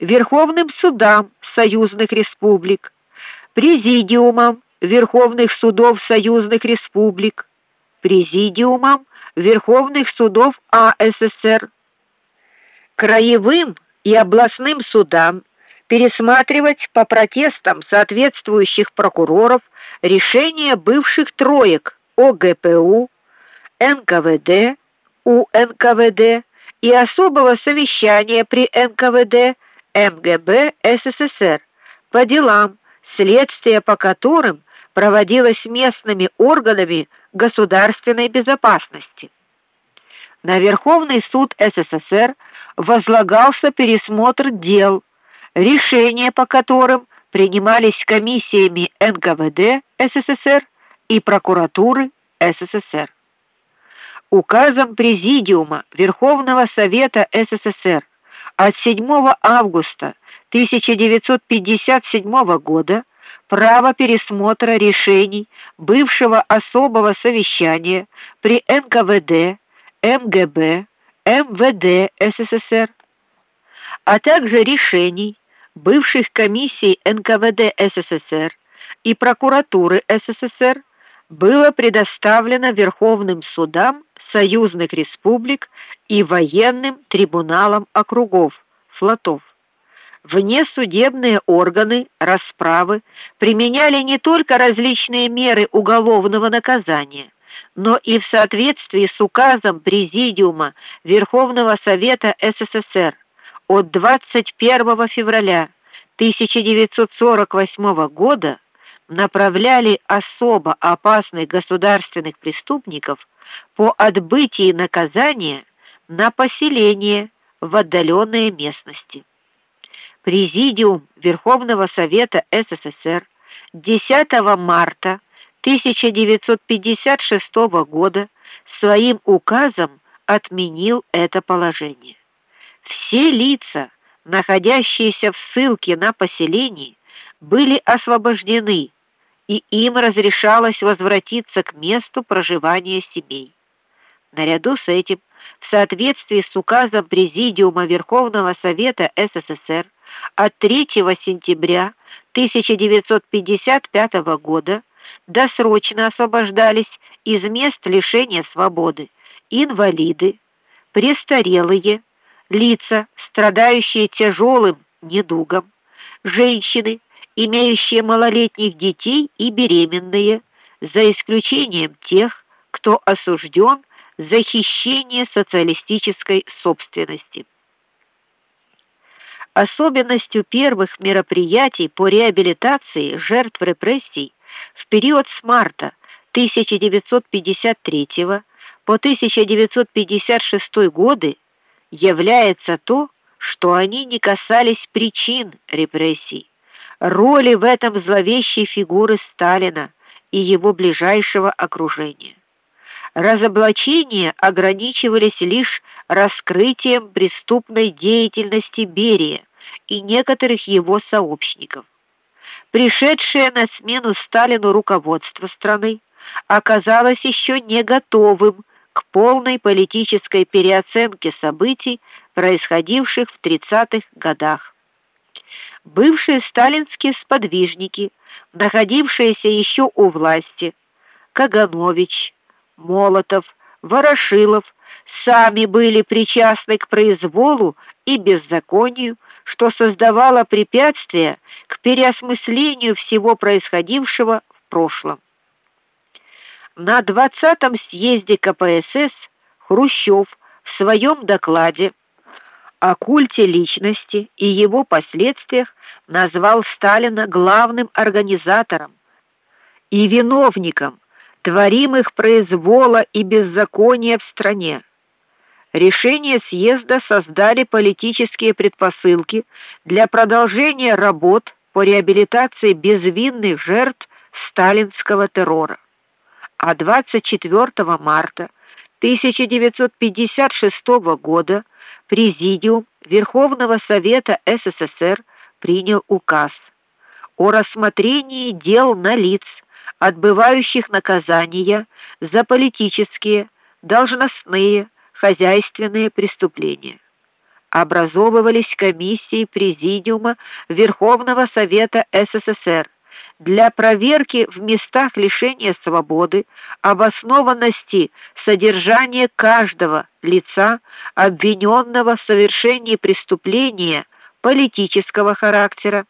Верховным судам союзных республик, президиумам Верховных судов союзных республик, президиумам Верховных судов АССР, краевым и областным судам пересматривать по протестам соответствующих прокуроров решения бывших троек ОГПУ, НКВД, УНКВД и особого совещания при НКВД МГБ СССР по делам, следствие по которым проводилось местными органами государственной безопасности. На Верховный суд СССР возлагался пересмотр дел, решения по которым принимались комиссиями НКВД СССР и прокуратуры СССР. Указом Президиума Верховного Совета СССР от 7 августа 1957 года право пересмотра решений бывшего особого совещания при НКВД, МГБ, МВД СССР, а также решений бывших комиссий НКВД СССР и прокуратуры СССР было предоставлено Верховным судам союзных республик и военным трибуналам округов, флотов. Внесудебные органы расправы применяли не только различные меры уголовного наказания, но и в соответствии с указом Президиума Верховного Совета СССР от 21 февраля 1948 года направляли особо опасных государственных преступников по отбытии наказания на поселение в отдаленные местности. Президиум Верховного Совета СССР 10 марта 1956 года своим указом отменил это положение. Все лица, находящиеся в ссылке на поселении, были освобождены, и им разрешалось возвратиться к месту проживания семей. Наряду с этим, в соответствии с указом Президиума Верховного Совета СССР от 3 сентября 1955 года досрочно освобождались из мест лишения свободы инвалиды, престарелые, лица, страдающие тяжелым недугом, женщины, имеющие малолетних детей и беременные, за исключением тех, кто осужден за хищение социалистической собственности. Особенностью первых мероприятий по реабилитации жертв репрессий в период с марта 1953 по 1956 годы является то, что они не касались причин репрессий, роли в этом зловещей фигуры Сталина и его ближайшего окружения. Разоблачения ограничивались лишь раскрытием преступной деятельности Берия и некоторых его сообщников. Пришедшее на смену Сталину руководство страны оказалось еще не готовым к полной политической переоценке событий, происходивших в 30-х годах. Бывшие сталинские сподвижники, находившиеся еще у власти, Каганович, Молотов, Ворошилов сами были причастны к произволу и беззаконию, что создавало препятствия к переосмыслению всего происходившего в прошлом. На 20-м съезде КПСС Хрущев в своем докладе о культе личности и его последствиях назвал Сталина главным организатором и виновником творимых произвола и беззакония в стране. Решение съезда создали политические предпосылки для продолжения работ по реабилитации безвинных жертв сталинского террора. А 24 марта 1956 года Президиум Верховного Совета СССР принял указ о рассмотрении дел на лиц, отбывающих наказания за политические, должностные, хозяйственные преступления. образовывались комиссии Президиума Верховного Совета СССР для проверки в местах лишения свободы обоснованности содержания каждого лица, обвиненного в совершении преступления политического характера,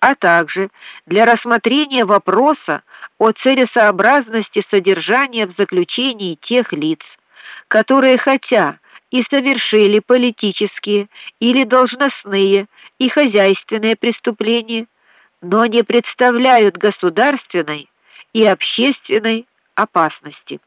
а также для рассмотрения вопроса о целесообразности содержания в заключении тех лиц, которые хотя и совершили политические или должностные и хозяйственные преступления, но не представляют государственной и общественной опасности.